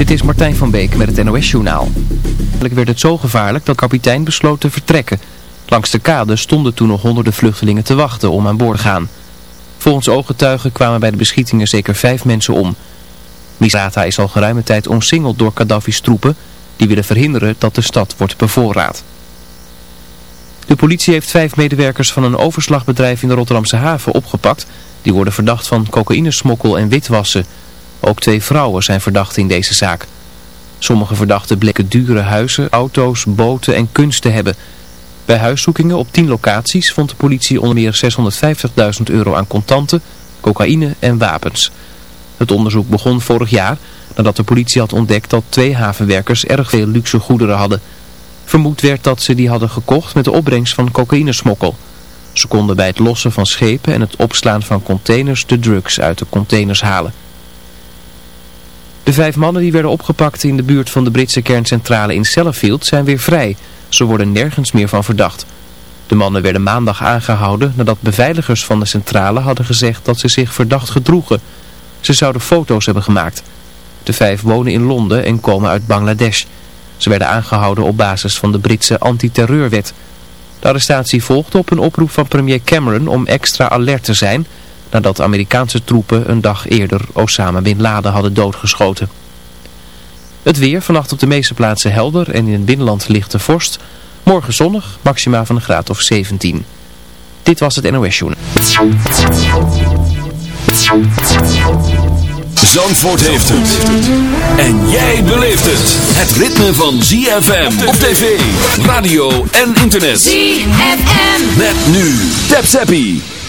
Dit is Martijn van Beek met het NOS-journaal. Eigenlijk werd het zo gevaarlijk dat kapitein besloot te vertrekken. Langs de kade stonden toen nog honderden vluchtelingen te wachten om aan boord te gaan. Volgens ooggetuigen kwamen bij de beschietingen zeker vijf mensen om. Misrata is al geruime tijd omsingeld door Gaddafi's troepen... die willen verhinderen dat de stad wordt bevoorraad. De politie heeft vijf medewerkers van een overslagbedrijf in de Rotterdamse haven opgepakt... die worden verdacht van cocaïnesmokkel en witwassen... Ook twee vrouwen zijn verdacht in deze zaak. Sommige verdachten bleken dure huizen, auto's, boten en kunst te hebben. Bij huiszoekingen op 10 locaties vond de politie onder meer 650.000 euro aan contanten, cocaïne en wapens. Het onderzoek begon vorig jaar nadat de politie had ontdekt dat twee havenwerkers erg veel luxe goederen hadden. Vermoed werd dat ze die hadden gekocht met de opbrengst van cocaïnesmokkel. Ze konden bij het lossen van schepen en het opslaan van containers de drugs uit de containers halen. De vijf mannen die werden opgepakt in de buurt van de Britse kerncentrale in Sellafield zijn weer vrij. Ze worden nergens meer van verdacht. De mannen werden maandag aangehouden nadat beveiligers van de centrale hadden gezegd dat ze zich verdacht gedroegen. Ze zouden foto's hebben gemaakt. De vijf wonen in Londen en komen uit Bangladesh. Ze werden aangehouden op basis van de Britse antiterreurwet. De arrestatie volgde op een oproep van premier Cameron om extra alert te zijn nadat Amerikaanse troepen een dag eerder Osama Bin Laden hadden doodgeschoten. Het weer vannacht op de meeste plaatsen helder en in het binnenland lichte vorst. Morgen zonnig, maxima van een graad of 17. Dit was het NOS Journal. Zandvoort heeft het. En jij beleeft het. Het ritme van ZFM op tv, radio en internet. ZFM. Met nu. Tap Zappie.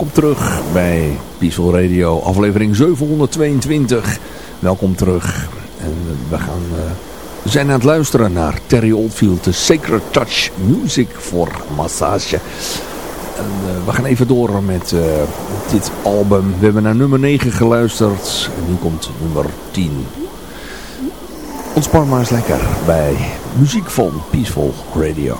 Welkom terug bij Peaceful Radio, aflevering 722. Welkom terug. En we gaan, uh, zijn aan het luisteren naar Terry Oldfield, de Sacred Touch Music voor massage. En uh, we gaan even door met uh, dit album. We hebben naar nummer 9 geluisterd en nu komt nummer 10. Ontspan maar eens lekker bij muziek van Peaceful Radio.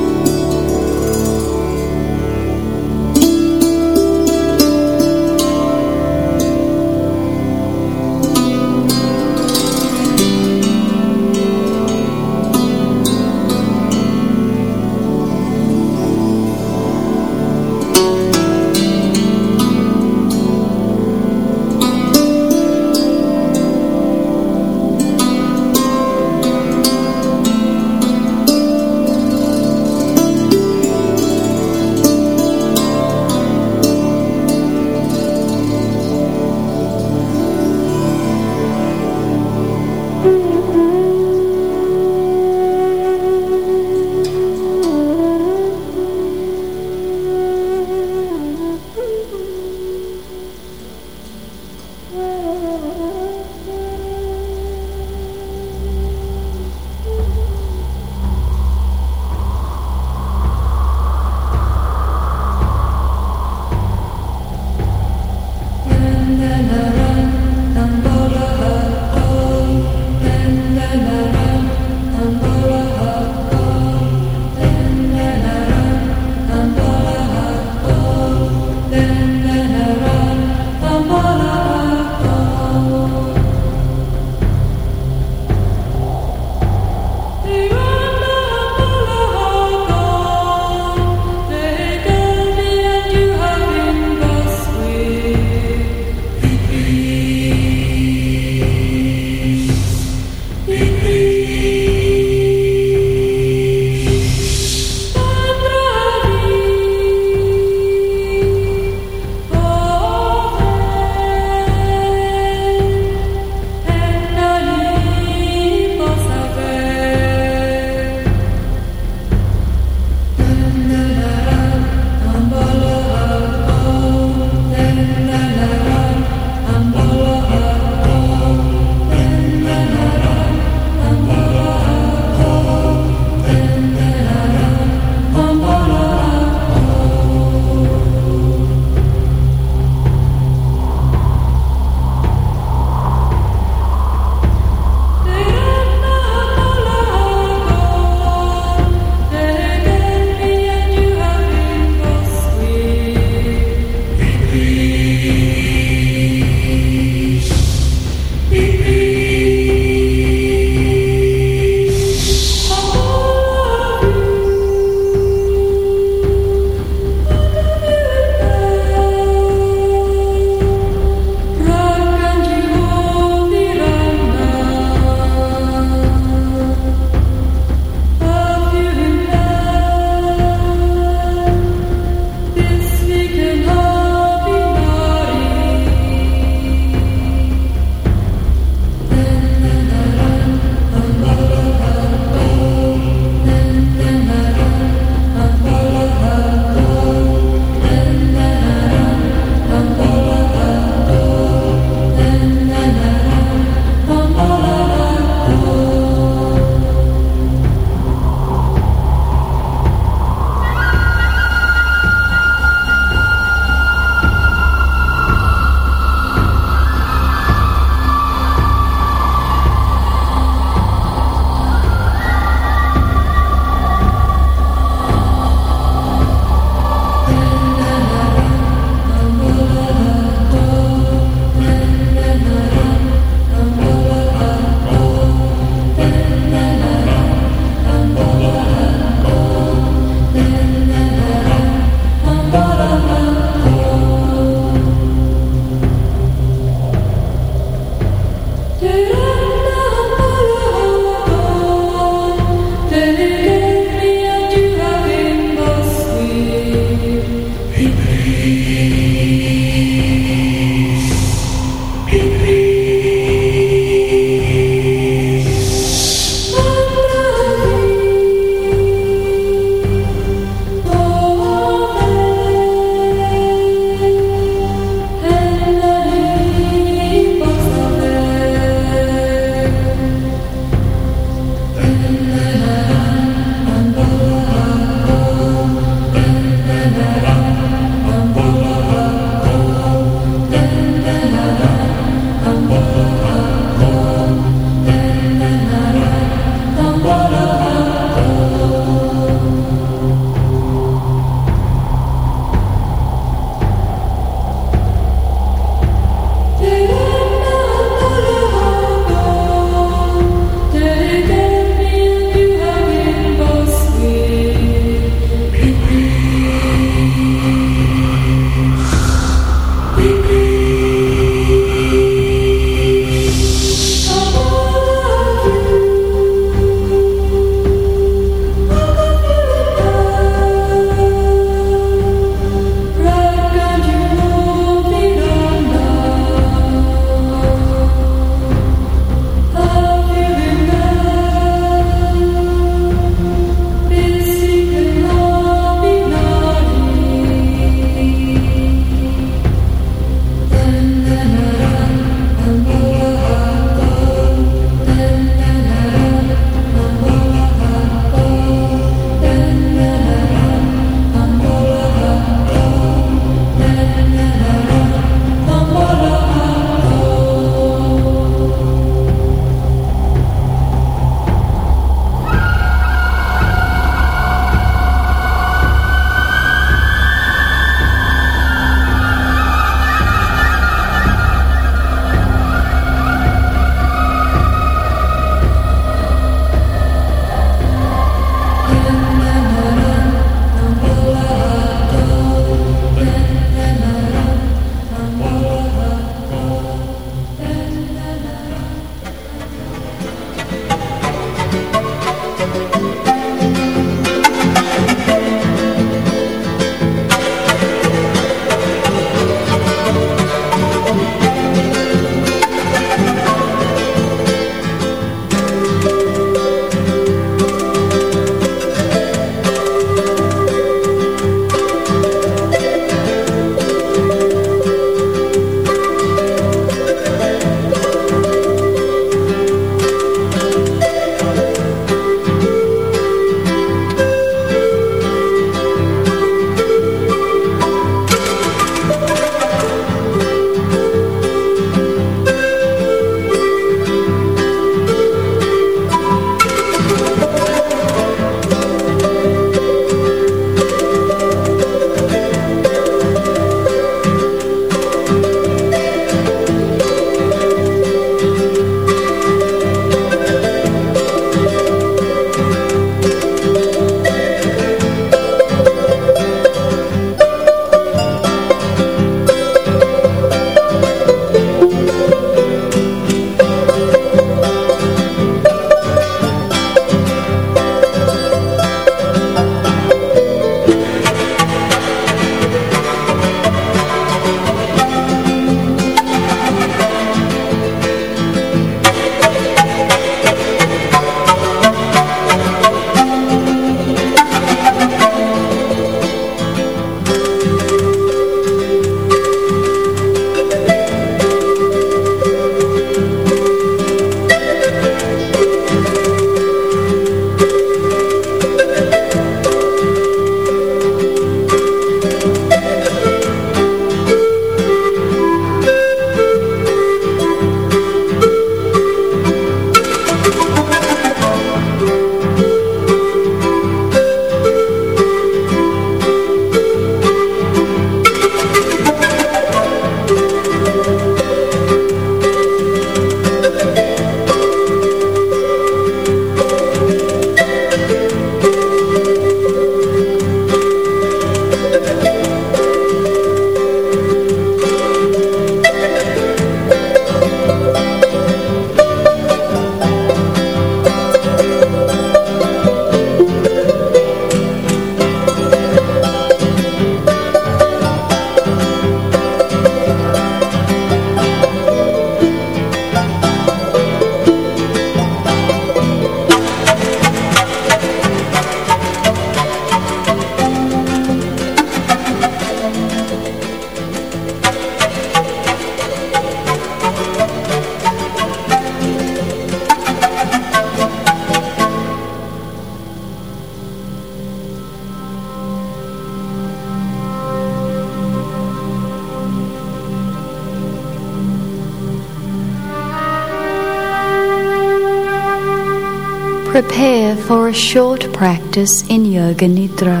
A short practice in Yoga Nidra.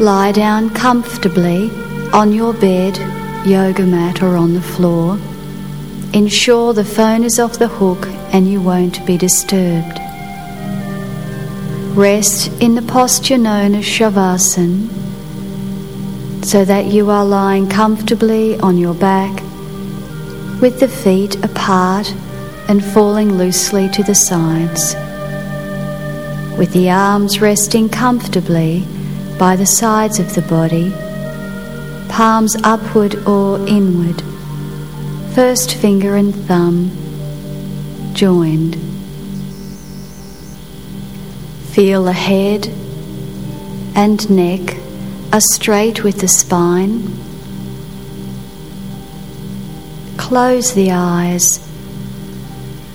Lie down comfortably on your bed, yoga mat or on the floor. Ensure the phone is off the hook and you won't be disturbed. Rest in the posture known as Shavasana so that you are lying comfortably on your back with the feet apart and falling loosely to the sides, with the arms resting comfortably by the sides of the body, palms upward or inward, first finger and thumb joined. Feel the head and neck are straight with the spine. Close the eyes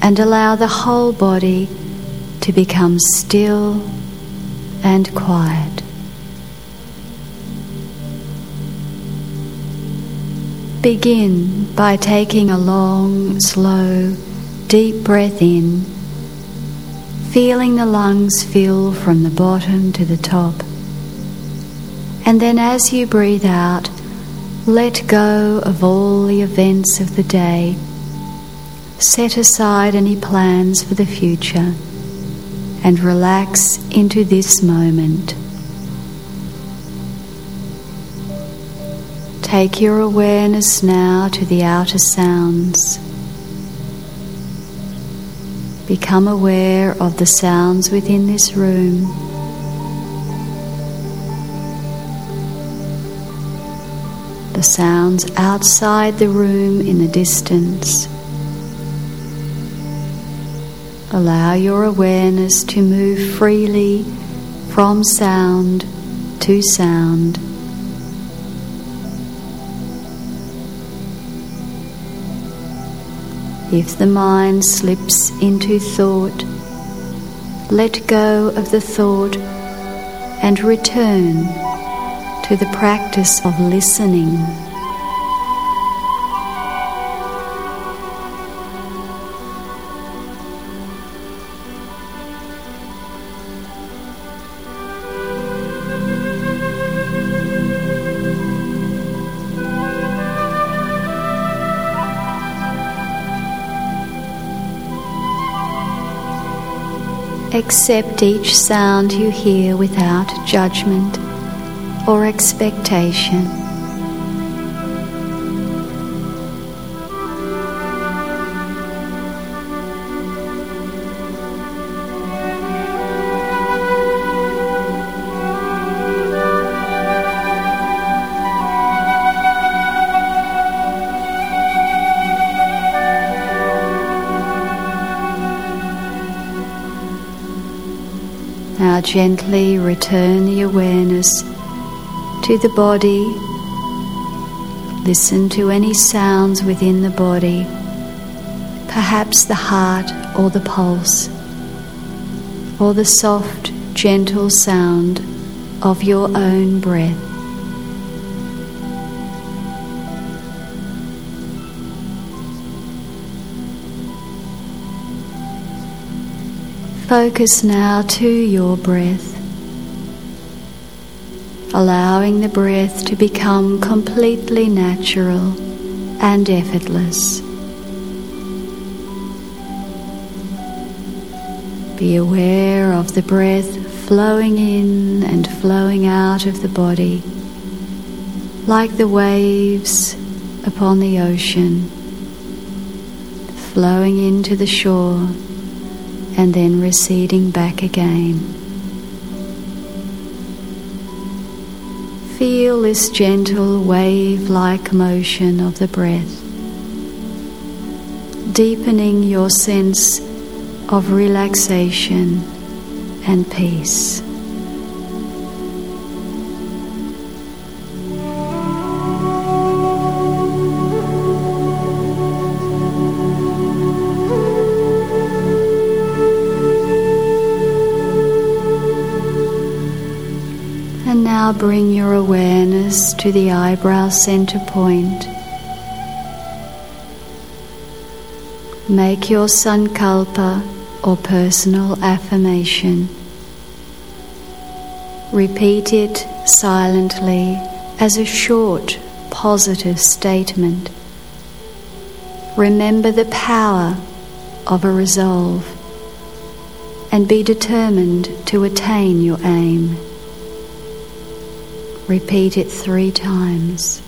and allow the whole body to become still and quiet. Begin by taking a long, slow, deep breath in, feeling the lungs fill from the bottom to the top. And then as you breathe out, let go of all the events of the day set aside any plans for the future and relax into this moment. Take your awareness now to the outer sounds. Become aware of the sounds within this room. The sounds outside the room in the distance. Allow your awareness to move freely from sound to sound. If the mind slips into thought, let go of the thought and return to the practice of listening. Accept each sound you hear without judgment or expectation. Now gently return the awareness to the body. Listen to any sounds within the body, perhaps the heart or the pulse, or the soft, gentle sound of your own breath. Focus now to your breath, allowing the breath to become completely natural and effortless. Be aware of the breath flowing in and flowing out of the body like the waves upon the ocean, flowing into the shore and then receding back again. Feel this gentle wave like motion of the breath, deepening your sense of relaxation and peace. Bring your awareness to the eyebrow center point. Make your sankalpa or personal affirmation. Repeat it silently as a short positive statement. Remember the power of a resolve and be determined to attain your aim. Repeat it three times.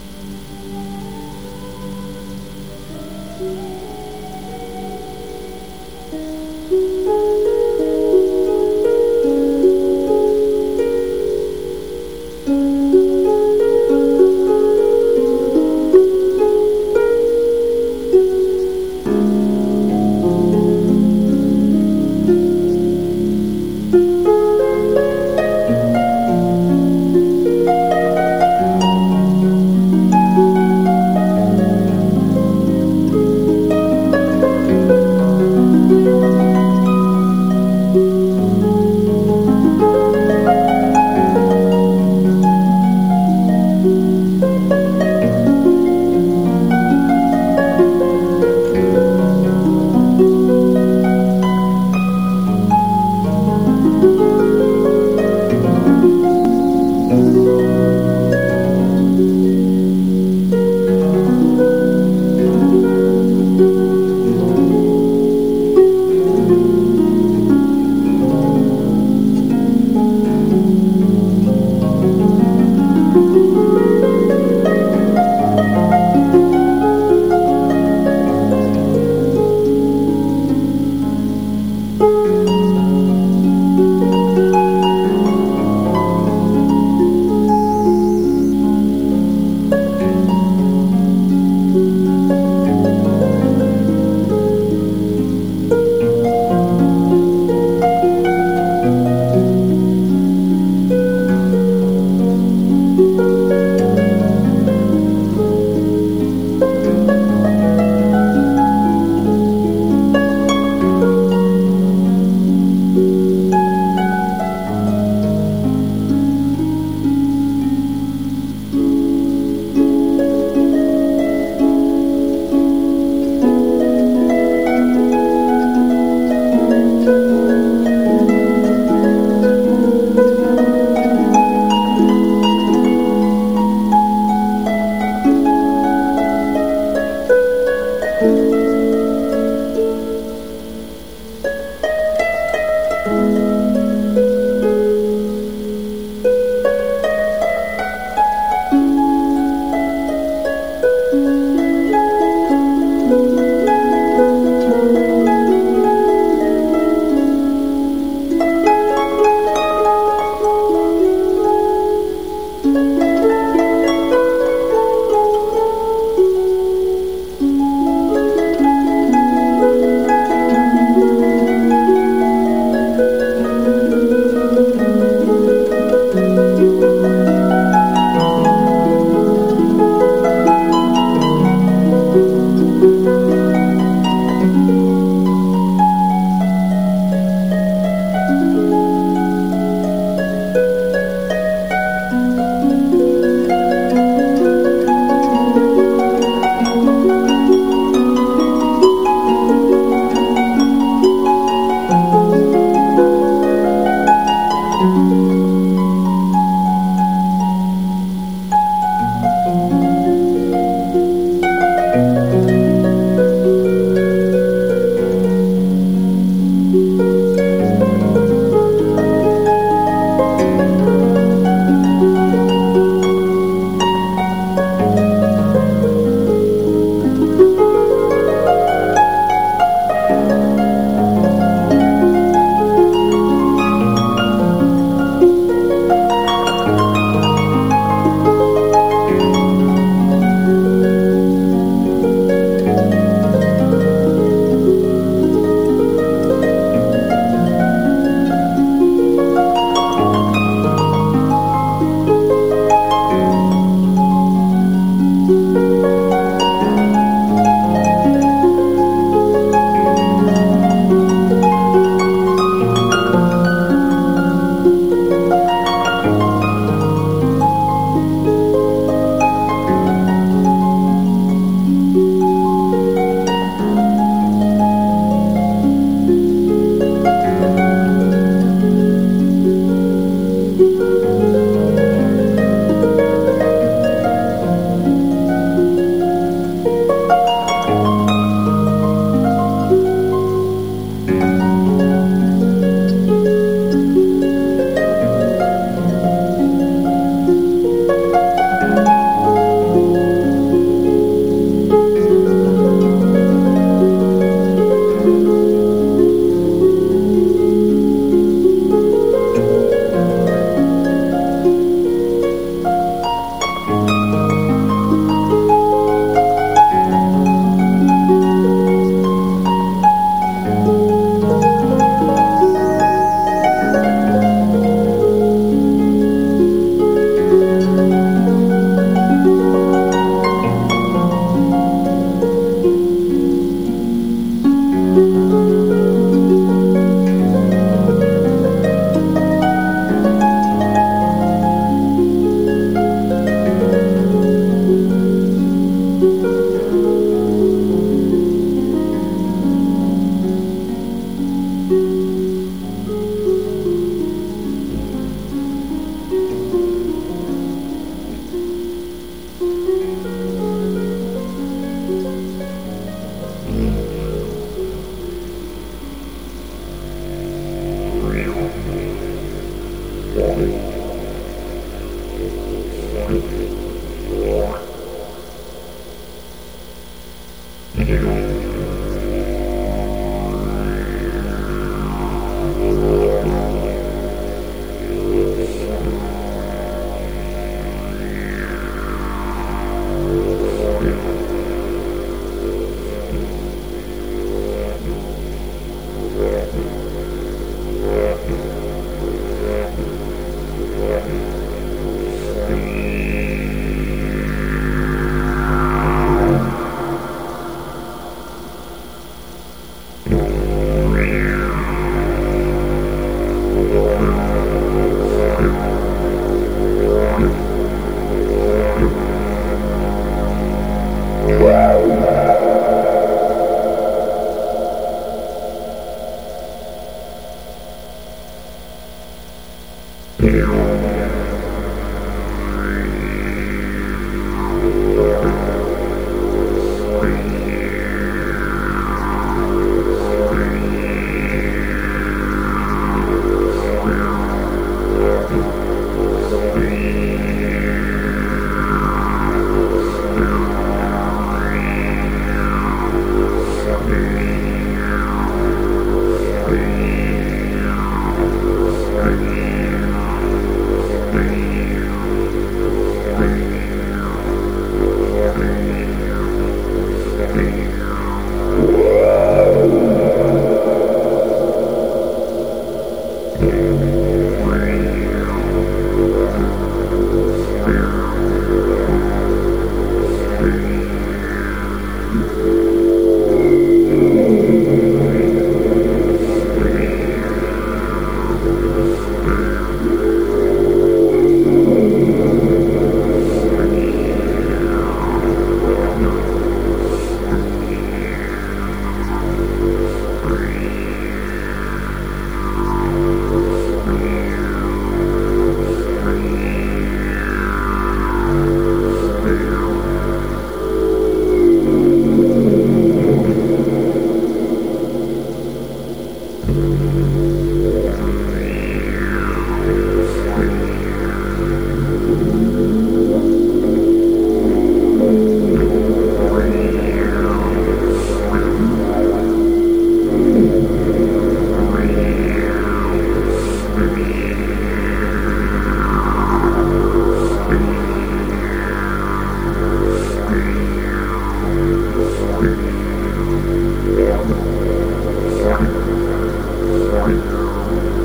Breathe.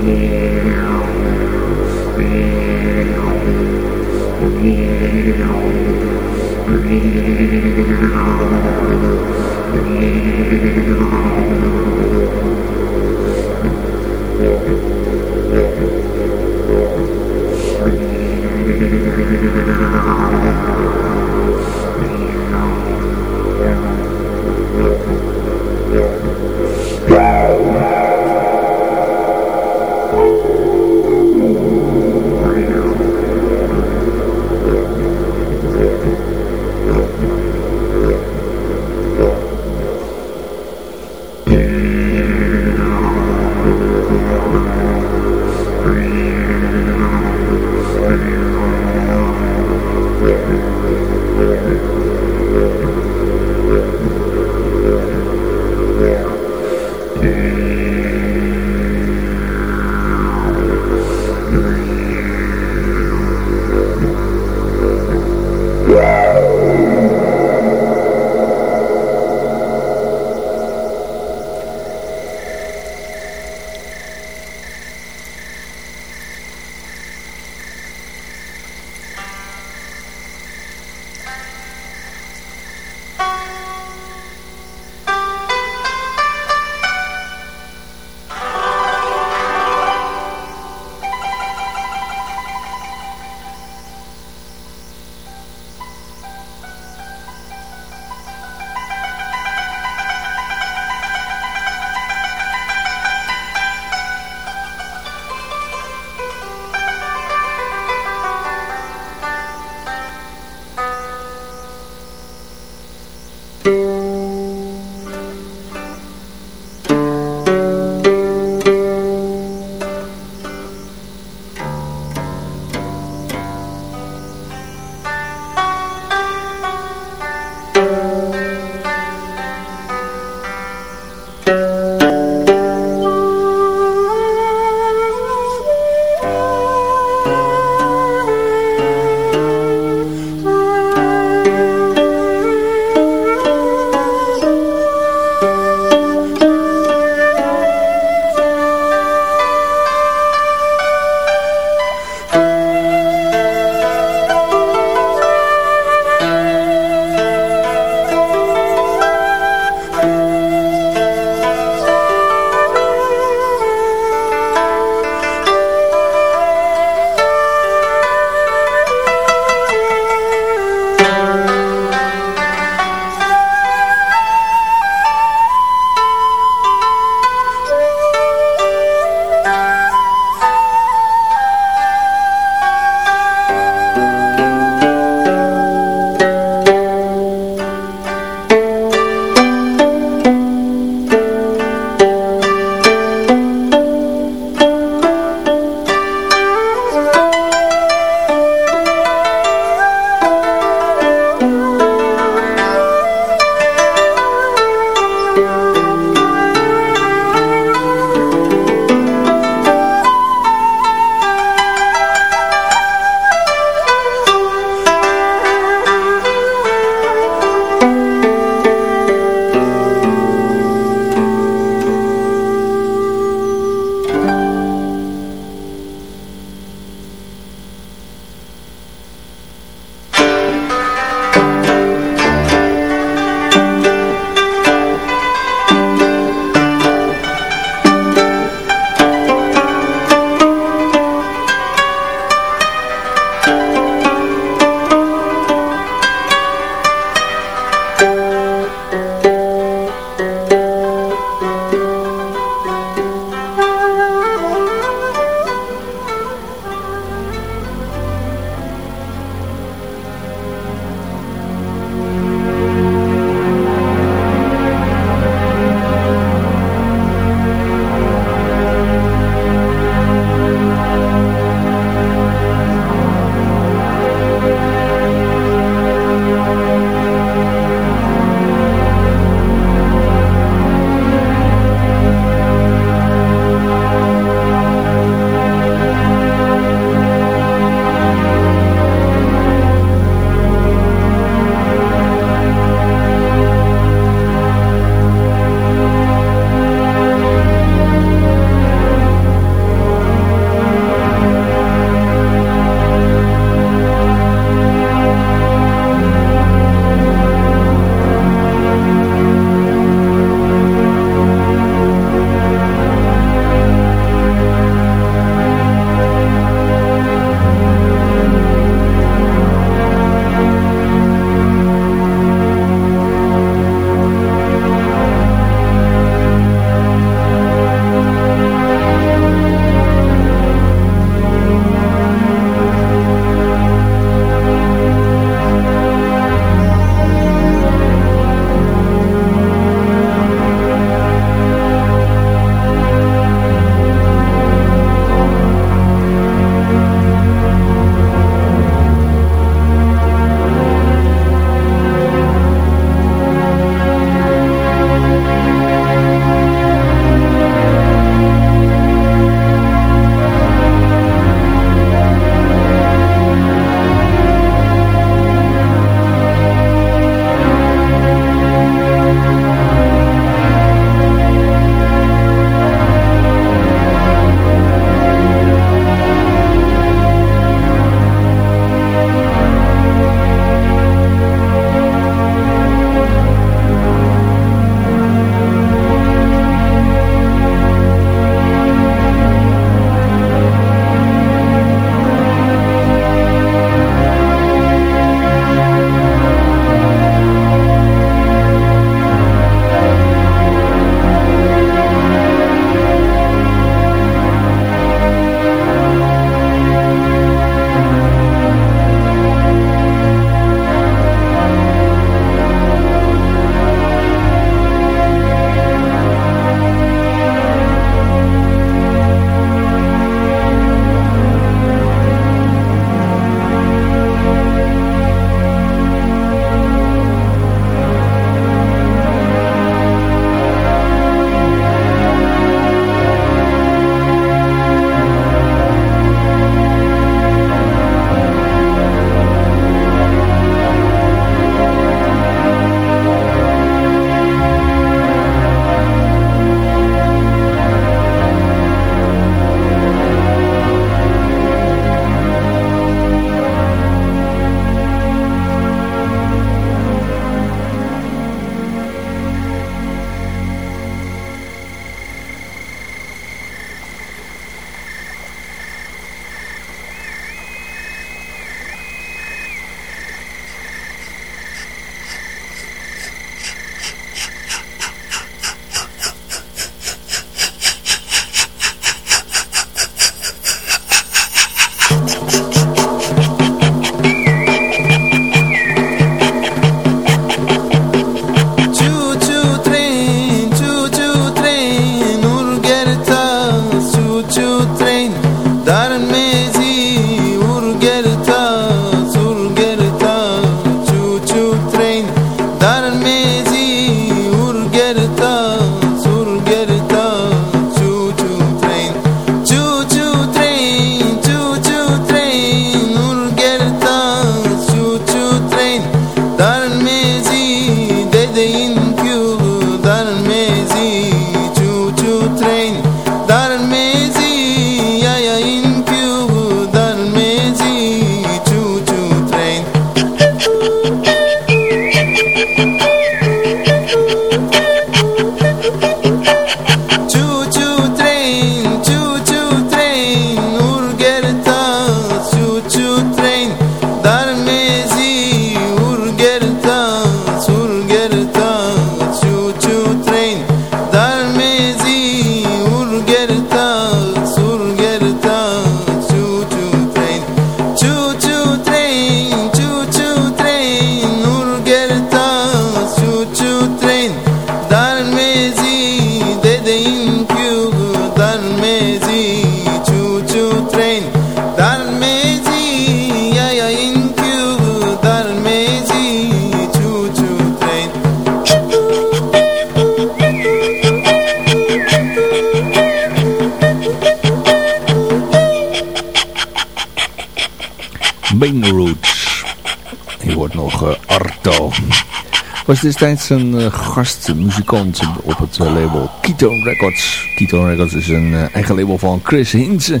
Was destijds een uh, gastmuzikant op het uh, label Kito Records. Kito Records is een uh, eigen label van Chris Hinze.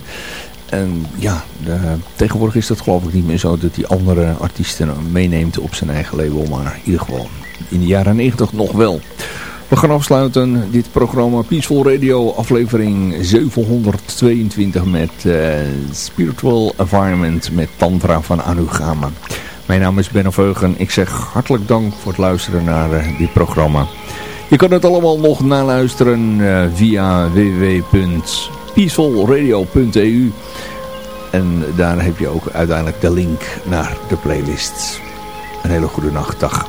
En ja, tegenwoordig is dat geloof ik niet meer zo dat hij andere artiesten meeneemt op zijn eigen label. Maar in ieder geval in de jaren 90 nog wel. We gaan afsluiten dit programma Peaceful Radio aflevering 722 met Spiritual Environment met Tantra van Anugama. Mijn naam is Ben Veugen. Ik zeg hartelijk dank voor het luisteren naar uh, dit programma. Je kan het allemaal nog naluisteren uh, via www.peacefulradio.eu En daar heb je ook uiteindelijk de link naar de playlist. Een hele goede nacht. Dag.